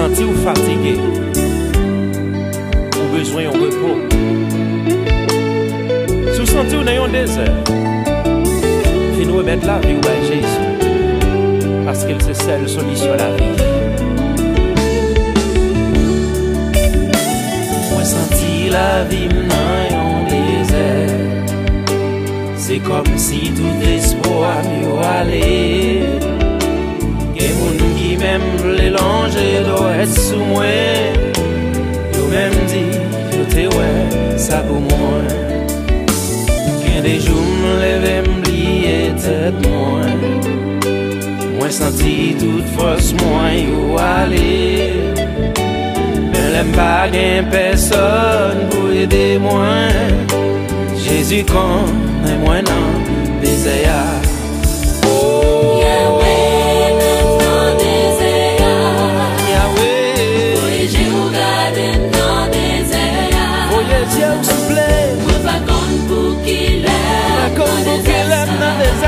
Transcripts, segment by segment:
senti ou fatigué, ou besoin de repos. Si vous ou un désert, nous remettre la vie ou Jésus, parce qu'il c'est seule solution à la vie. Moi senti la vie un désert, c'est comme si tout espoir m'y allait. Do et sou mwen Yo mèm di, yo te wè, sa pou mwen Gen de jou m leve m liye tet mwen Mwen santi tout fos mwen yo ale Men lem pa gen peson pou ede mwen Jezu kon, men mwen nan bezeya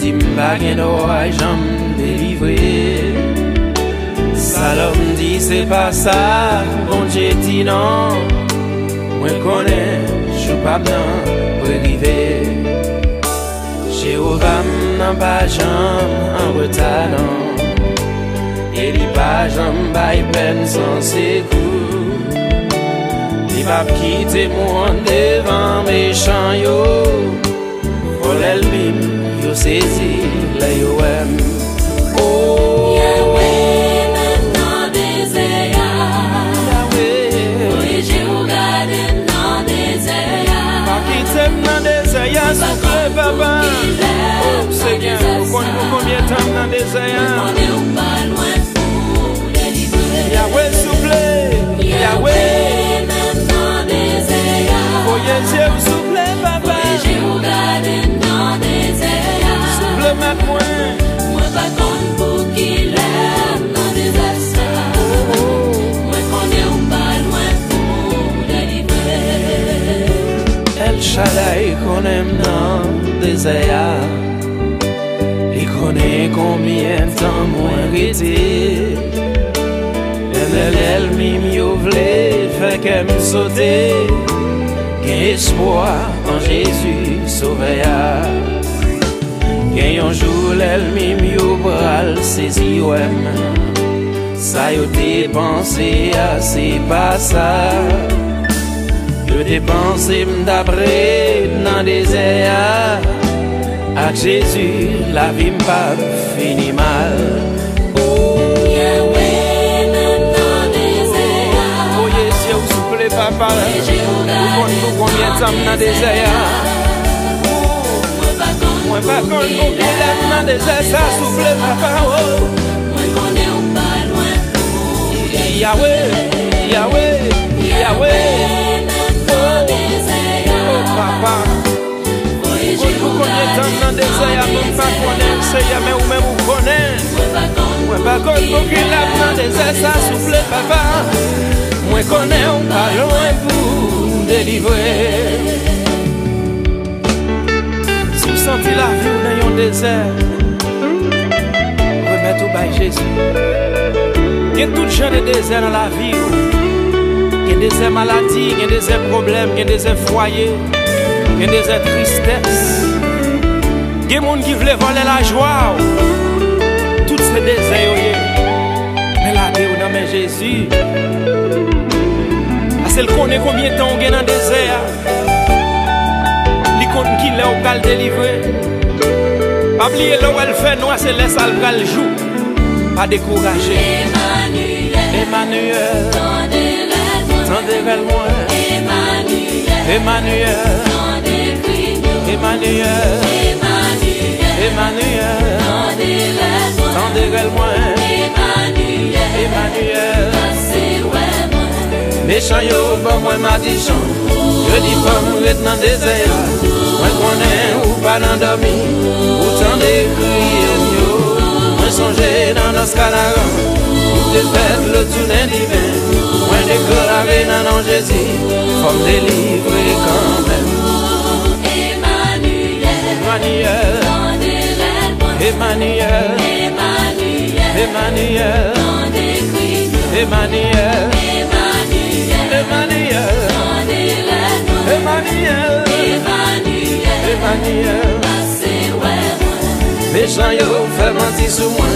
di m bagen do ay jam delivre Salom di se pa sa, bon dje non. di nan Mwen konen, chou pap nan, pou Jehova m nan pa jam, an weta non. E li pa jam bay pen san se kou Li pap ki te moun devan me chan yo. Deseya Yahweh Voyeje ou gade nan deseya Pa kite m nan deseya souple papa Oh Seigneur, ou kon nou konbien tam nan deseya Konde Shaddai konem nan deseya Li konen konbien tan mwen rete Enel el mim yo vle fekem sote. Gen espoir an Jezu soveya Gen yon jou lel mim yo bral sezi wem Sa yo te panse a se pa sa Yo depanse m dapre nan deseya Ak Jezu la vi m pa fini mal. Yahweh men nan deseya Oye si ou souple papa. Voyeje ou Ou gade kon nou konbien tam nan deseya Mwen pa kon Mwen pa kon nou kilem nan deseya Souple papa oh. Mwen konde ou pa lwen pou delivre Yahweh, Yahweh, Yahweh seya men ou men ou konen. Mwen pa kon Mwen pou ki la nan de zè sa souffle papa. Mwen konen ou pa loin pou delivre Si ou senti la vi ou nan yon dezer Remet ou bay Jezu. Gen tout jan de dezer nan la vi ou. Gen dezer maladi, gen dezer problem, gen dezer foye Gen dezer tristesse Gen moun ki vle vole la jwa ou Tout se dezer yo ye Men la de ou nan men Jezu Asel konen konbien tan ou gen nan dezer Li kon ki le ou kal delivre le ou el fe nou les al pral jou Pa dekouraje mwen Emmanuel Méchant yo, bon moi matichon Je dis pas mourir dans des désert. Moi connais ou pas d'endormi Autant d'écrire yo? Moi songer dans nos canaran Ou de faire le tourner divin nom Jésus Faut me délivrer quand même. Emmanuel Emmanuel Emmanuel Emmanuel Méchant yo fait mentir sur moi.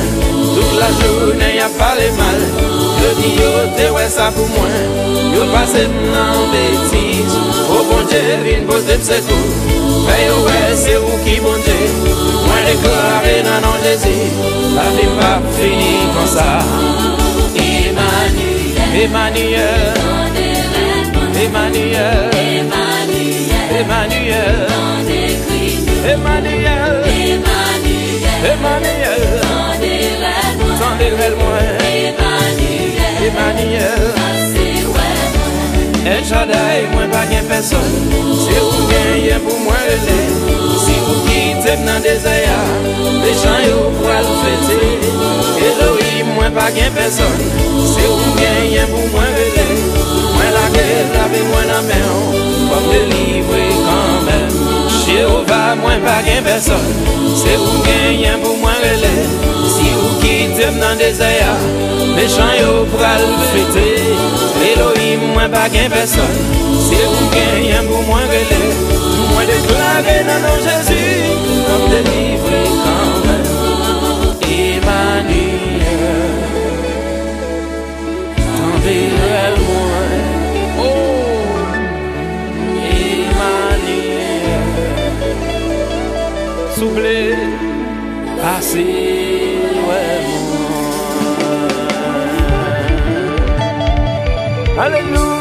Toute la journée y a parlé mal. Yo yo te ouais ça pour moi. Yo passé dans bêtise. Au bon Dieu vin poser secours Mais yo ouais c'est vous qui bon Dieu. Moi déclaré dans nom Jésus. La vie va finir comme ça. Emmanuel. Emmanuel. Emmanuel. Emmanuel. Emmanuel Emmanuel. Sanderel mwen Emmanuel. El Shaddai mwen pa gen peson Se ou gen yen pou mwen rele Si ou kitem nan dezaya Pechan yo pou al fete Elohim mwen pa gen peson Se ou gen yen pou mwen rele Mwen la gel ave mwen la men Jehova, mwen pa gen person Se ou genyen pou mwen rele Si ou kitem nan dezaya Le chan yo pou al fete Elohim, mwen pa gen person Se ou genyen pou mwen rele Mwen deklare nan nan Jezu Kom delivre Pase ouais, mwen Alléluia